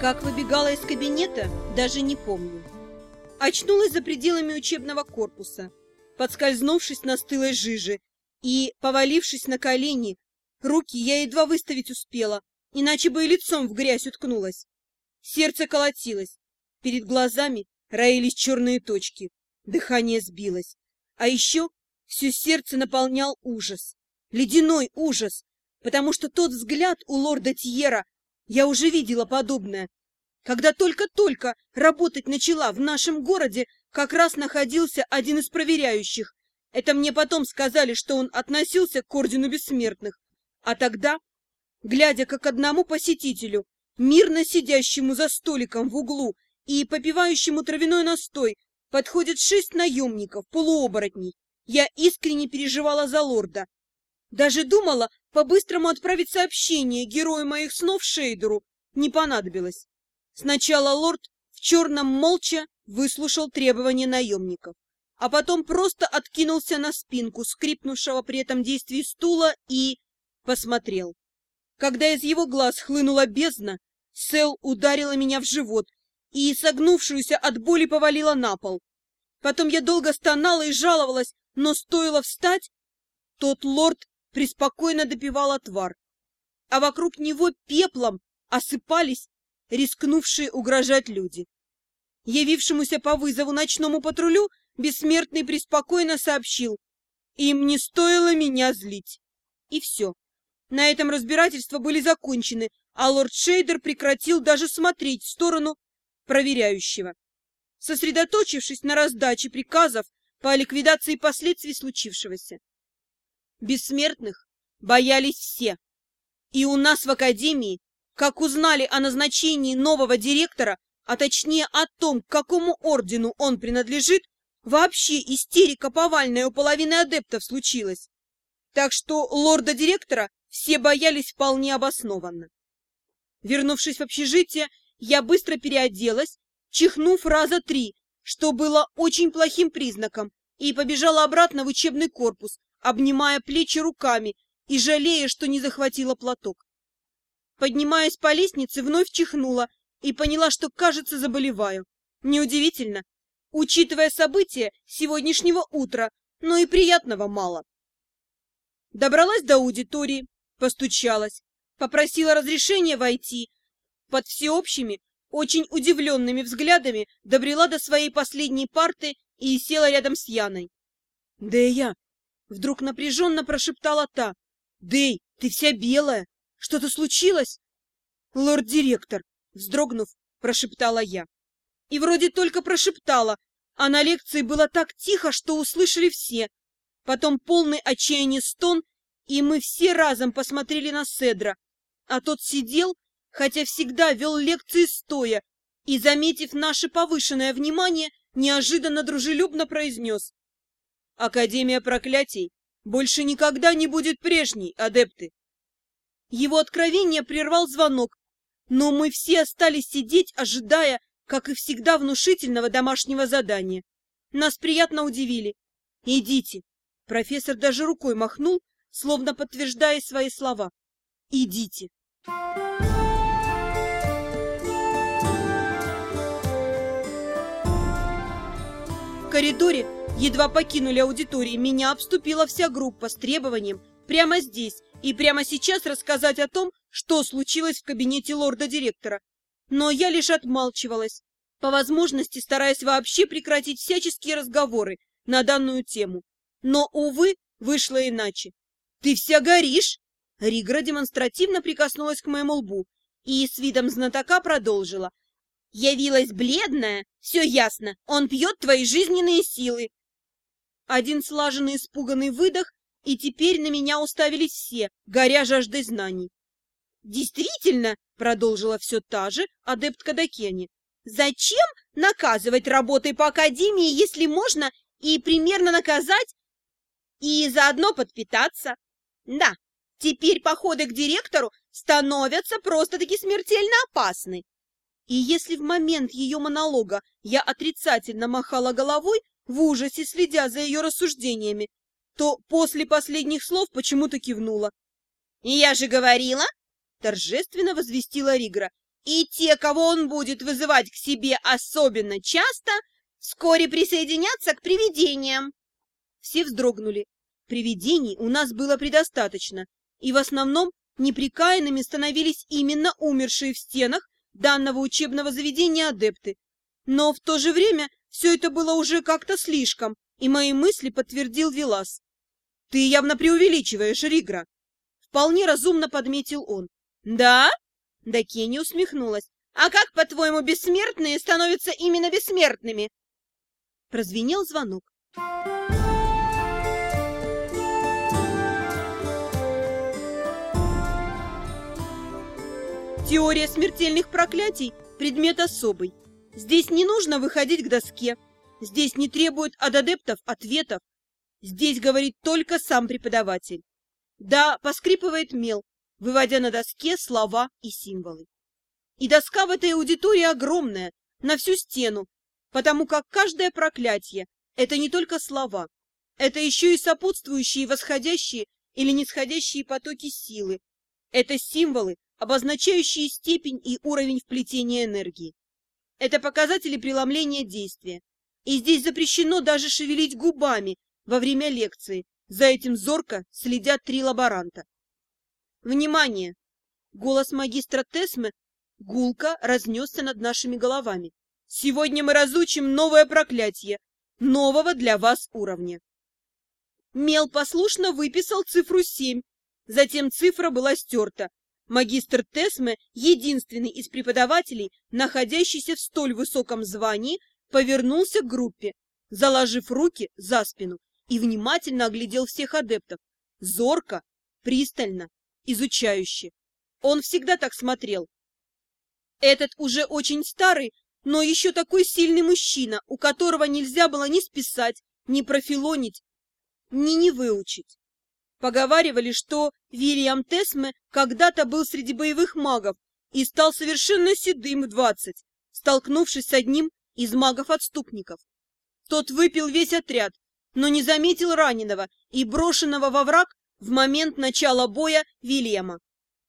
Как выбегала из кабинета, даже не помню. Очнулась за пределами учебного корпуса, подскользнувшись на стылой жиже и, повалившись на колени, руки я едва выставить успела, иначе бы и лицом в грязь уткнулась. Сердце колотилось, перед глазами роились черные точки, дыхание сбилось. А еще все сердце наполнял ужас, ледяной ужас, потому что тот взгляд у лорда Тьера я уже видела подобное. Когда только-только работать начала в нашем городе, как раз находился один из проверяющих. Это мне потом сказали, что он относился к Ордену Бессмертных. А тогда, глядя как одному посетителю, мирно сидящему за столиком в углу и попивающему травяной настой, подходит шесть наемников, полуоборотней, я искренне переживала за лорда. Даже думала по-быстрому отправить сообщение герою моих снов Шейдеру. Не понадобилось. Сначала лорд в черном молча выслушал требования наемников, а потом просто откинулся на спинку скрипнувшего при этом действии стула и... посмотрел. Когда из его глаз хлынула бездна, Сел ударила меня в живот и, согнувшуюся от боли, повалила на пол. Потом я долго стонала и жаловалась, но стоило встать, тот лорд преспокойно допивал отвар, а вокруг него пеплом осыпались рискнувшие угрожать люди. Явившемуся по вызову ночному патрулю бессмертный преспокойно сообщил, им не стоило меня злить. И все. На этом разбирательства были закончены, а лорд Шейдер прекратил даже смотреть в сторону проверяющего. Сосредоточившись на раздаче приказов по ликвидации последствий случившегося. Бессмертных боялись все. И у нас в Академии, как узнали о назначении нового директора, а точнее о том, к какому ордену он принадлежит, вообще истерика повальная у половины адептов случилась. Так что лорда-директора все боялись вполне обоснованно. Вернувшись в общежитие, я быстро переоделась, чихнув раза три, что было очень плохим признаком, и побежала обратно в учебный корпус, обнимая плечи руками и жалея, что не захватила платок. Поднимаясь по лестнице, вновь чихнула и поняла, что, кажется, заболеваю. Неудивительно, учитывая события сегодняшнего утра, но и приятного мало. Добралась до аудитории, постучалась, попросила разрешения войти. Под всеобщими, очень удивленными взглядами добрела до своей последней парты и села рядом с Яной. Да и я Вдруг напряженно прошептала та. «Дэй, ты вся белая! Что-то случилось?» «Лорд-директор!» Вздрогнув, прошептала я. И вроде только прошептала, а на лекции было так тихо, что услышали все. Потом полный отчаяния стон, и мы все разом посмотрели на Седра. А тот сидел, хотя всегда вел лекции стоя, и, заметив наше повышенное внимание, неожиданно дружелюбно произнес. Академия проклятий больше никогда не будет прежней, адепты. Его откровение прервал звонок, но мы все остались сидеть, ожидая, как и всегда, внушительного домашнего задания. Нас приятно удивили. «Идите!» Профессор даже рукой махнул, словно подтверждая свои слова. «Идите!» В коридоре Едва покинули аудиторию, меня обступила вся группа с требованием прямо здесь и прямо сейчас рассказать о том, что случилось в кабинете лорда-директора. Но я лишь отмалчивалась, по возможности стараясь вообще прекратить всяческие разговоры на данную тему. Но, увы, вышло иначе. «Ты вся горишь!» Ригра демонстративно прикоснулась к моему лбу и с видом знатока продолжила. «Явилась бледная? Все ясно, он пьет твои жизненные силы. Один слаженный испуганный выдох, и теперь на меня уставились все, горя жаждой знаний. «Действительно», — продолжила все та же адептка Дакени, «зачем наказывать работой по академии, если можно и примерно наказать, и заодно подпитаться? Да, теперь походы к директору становятся просто-таки смертельно опасны». И если в момент ее монолога я отрицательно махала головой, в ужасе следя за ее рассуждениями, то после последних слов почему-то кивнула. «И я же говорила!» — торжественно возвестила Ригра. И те, кого он будет вызывать к себе особенно часто, вскоре присоединятся к привидениям. Все вздрогнули. Привидений у нас было предостаточно, и в основном неприкаянными становились именно умершие в стенах данного учебного заведения адепты. Но в то же время все это было уже как-то слишком, и мои мысли подтвердил Вилас. «Ты явно преувеличиваешь, Ригра!» Вполне разумно подметил он. «Да?» Да усмехнулась. «А как, по-твоему, бессмертные становятся именно бессмертными?» Прозвенел звонок. Теория смертельных проклятий – предмет особый. Здесь не нужно выходить к доске. Здесь не требуют от адептов ответов. Здесь говорит только сам преподаватель. Да, поскрипывает мел, выводя на доске слова и символы. И доска в этой аудитории огромная, на всю стену, потому как каждое проклятие – это не только слова, это еще и сопутствующие восходящие или нисходящие потоки силы. Это символы, обозначающие степень и уровень вплетения энергии. Это показатели преломления действия. И здесь запрещено даже шевелить губами во время лекции. За этим зорко следят три лаборанта. Внимание! Голос магистра Тесмы гулко разнесся над нашими головами. Сегодня мы разучим новое проклятие, нового для вас уровня. Мел послушно выписал цифру семь, затем цифра была стерта, Магистр Тесме, единственный из преподавателей, находящийся в столь высоком звании, повернулся к группе, заложив руки за спину, и внимательно оглядел всех адептов. Зорко, пристально, изучающе. Он всегда так смотрел. Этот уже очень старый, но еще такой сильный мужчина, у которого нельзя было ни списать, ни профилонить, ни не выучить. Поговаривали, что Вильям Тесме когда-то был среди боевых магов и стал совершенно седым в двадцать, столкнувшись с одним из магов-отступников. Тот выпил весь отряд, но не заметил раненого и брошенного во враг в момент начала боя Вильяма.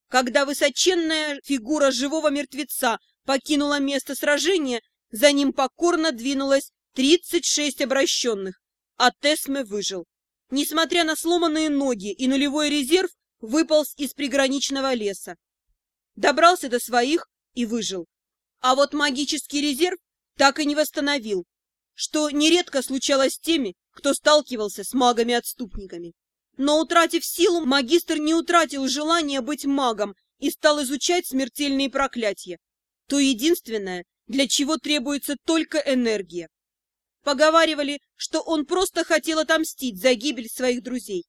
Когда высоченная фигура живого мертвеца покинула место сражения, за ним покорно двинулось тридцать шесть обращенных, а Тесме выжил несмотря на сломанные ноги и нулевой резерв, выполз из приграничного леса. Добрался до своих и выжил. А вот магический резерв так и не восстановил, что нередко случалось с теми, кто сталкивался с магами-отступниками. Но, утратив силу, магистр не утратил желания быть магом и стал изучать смертельные проклятия. То единственное, для чего требуется только энергия. Поговаривали, что он просто хотел отомстить за гибель своих друзей.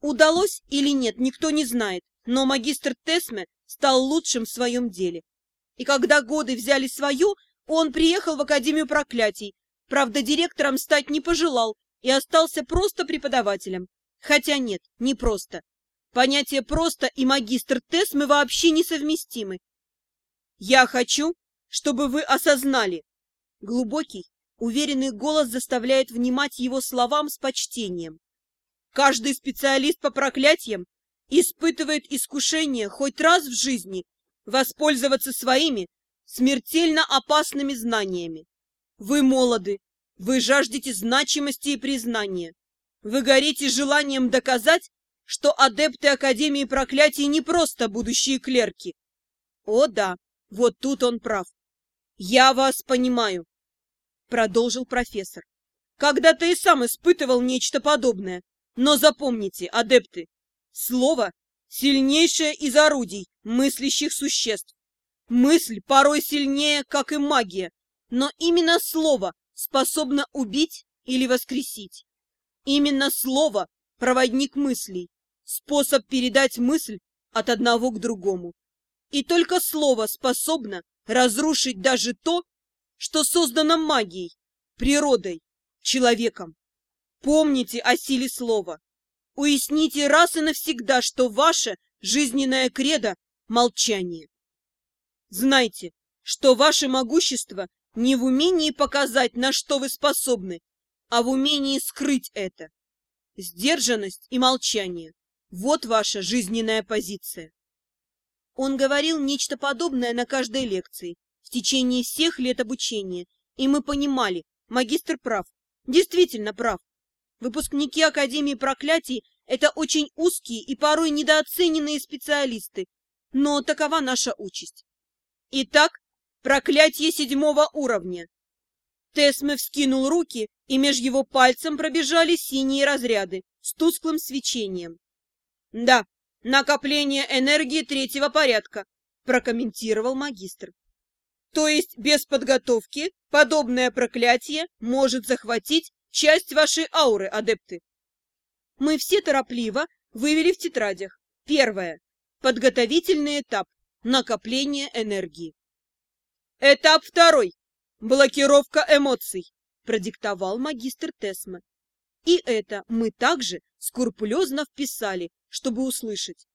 Удалось или нет, никто не знает, но магистр Тесме стал лучшим в своем деле. И когда годы взяли свое, он приехал в Академию проклятий, правда, директором стать не пожелал и остался просто преподавателем. Хотя нет, не просто. Понятие «просто» и магистр Тесмы вообще несовместимы. Я хочу, чтобы вы осознали. Глубокий, Уверенный голос заставляет внимать его словам с почтением. Каждый специалист по проклятиям испытывает искушение хоть раз в жизни воспользоваться своими смертельно опасными знаниями. Вы молоды, вы жаждете значимости и признания. Вы горите желанием доказать, что адепты Академии проклятий не просто будущие клерки. О да, вот тут он прав. Я вас понимаю продолжил профессор. Когда-то и сам испытывал нечто подобное. Но запомните, адепты, слово — сильнейшее из орудий мыслящих существ. Мысль порой сильнее, как и магия, но именно слово способно убить или воскресить. Именно слово — проводник мыслей, способ передать мысль от одного к другому. И только слово способно разрушить даже то, что создано магией, природой, человеком. Помните о силе слова. Уясните раз и навсегда, что ваше жизненное кредо – молчание. Знайте, что ваше могущество не в умении показать, на что вы способны, а в умении скрыть это. Сдержанность и молчание – вот ваша жизненная позиция. Он говорил нечто подобное на каждой лекции, в течение всех лет обучения, и мы понимали, магистр прав, действительно прав. Выпускники Академии проклятий – это очень узкие и порой недооцененные специалисты, но такова наша участь. Итак, проклятие седьмого уровня. Тесме вскинул руки, и меж его пальцем пробежали синие разряды с тусклым свечением. Да, накопление энергии третьего порядка, прокомментировал магистр. То есть без подготовки подобное проклятие может захватить часть вашей ауры, адепты. Мы все торопливо вывели в тетрадях. Первое. Подготовительный этап. Накопление энергии. Этап второй. Блокировка эмоций, продиктовал магистр Тесма. И это мы также скрупулезно вписали, чтобы услышать.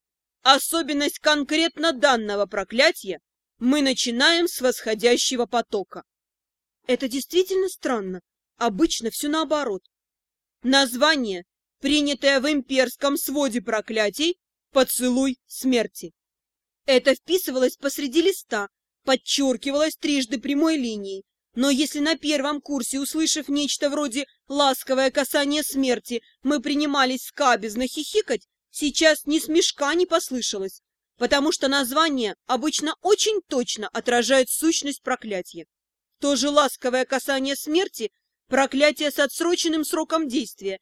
Особенность конкретно данного проклятия мы начинаем с восходящего потока. Это действительно странно. Обычно все наоборот. Название, принятое в имперском своде проклятий, «Поцелуй смерти». Это вписывалось посреди листа, подчеркивалось трижды прямой линией, но если на первом курсе, услышав нечто вроде «ласковое касание смерти», мы принимались скабезно хихикать, сейчас ни смешка не послышалось, потому что название обычно очень точно отражает сущность проклятия. То же ласковое касание смерти – проклятие с отсроченным сроком действия.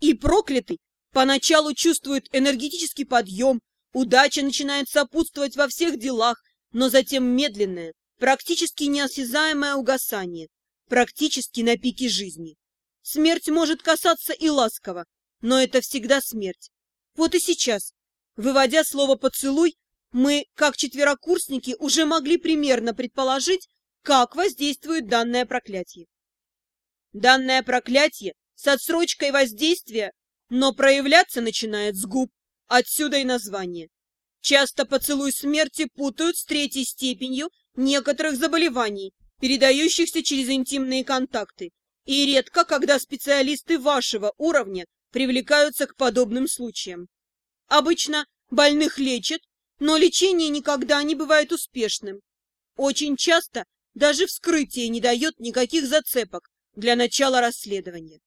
И проклятый поначалу чувствует энергетический подъем, удача начинает сопутствовать во всех делах, но затем медленное, практически неосязаемое угасание, практически на пике жизни. Смерть может касаться и ласково, но это всегда смерть. Вот и сейчас, выводя слово «поцелуй», мы, как четверокурсники, уже могли примерно предположить, как воздействует данное проклятие. Данное проклятие с отсрочкой воздействия, но проявляться начинает с губ, отсюда и название. Часто поцелуй смерти путают с третьей степенью некоторых заболеваний, передающихся через интимные контакты, и редко, когда специалисты вашего уровня привлекаются к подобным случаям. Обычно больных лечат, но лечение никогда не бывает успешным. Очень часто даже вскрытие не дает никаких зацепок для начала расследования.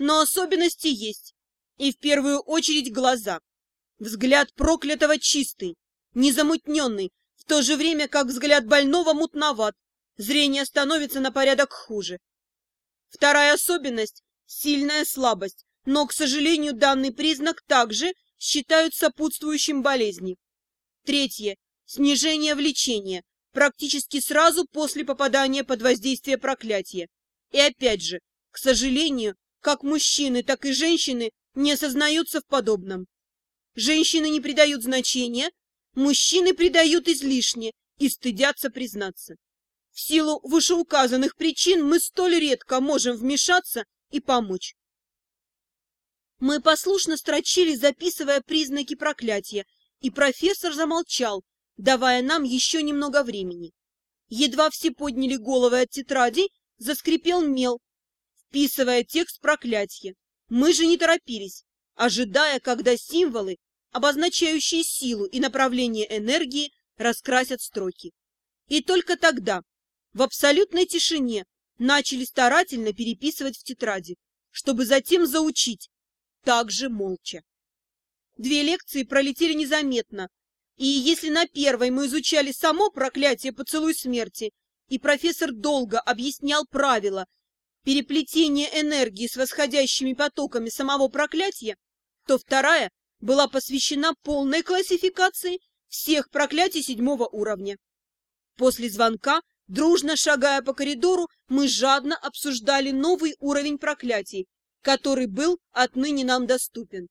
Но особенности есть, и в первую очередь глаза. Взгляд проклятого чистый, незамутненный, в то же время как взгляд больного мутноват, зрение становится на порядок хуже. Вторая особенность – сильная слабость, но, к сожалению, данный признак также считают сопутствующим болезни. Третье – снижение влечения, практически сразу после попадания под воздействие проклятия. И опять же, к сожалению, как мужчины, так и женщины не осознаются в подобном. Женщины не придают значения, мужчины придают излишне и стыдятся признаться. В силу вышеуказанных причин мы столь редко можем вмешаться и помочь. Мы послушно строчили, записывая признаки проклятия, и профессор замолчал, давая нам еще немного времени. Едва все подняли головы от тетрадей, заскрипел мел, вписывая текст проклятия. Мы же не торопились, ожидая, когда символы, обозначающие силу и направление энергии, раскрасят строки. И только тогда, в абсолютной тишине, начали старательно переписывать в тетради, чтобы затем заучить, также молча. Две лекции пролетели незаметно, и если на первой мы изучали само проклятие поцелуй смерти, и профессор долго объяснял правила переплетения энергии с восходящими потоками самого проклятия, то вторая была посвящена полной классификации всех проклятий седьмого уровня. После звонка, дружно шагая по коридору, мы жадно обсуждали новый уровень проклятий, который был отныне нам доступен.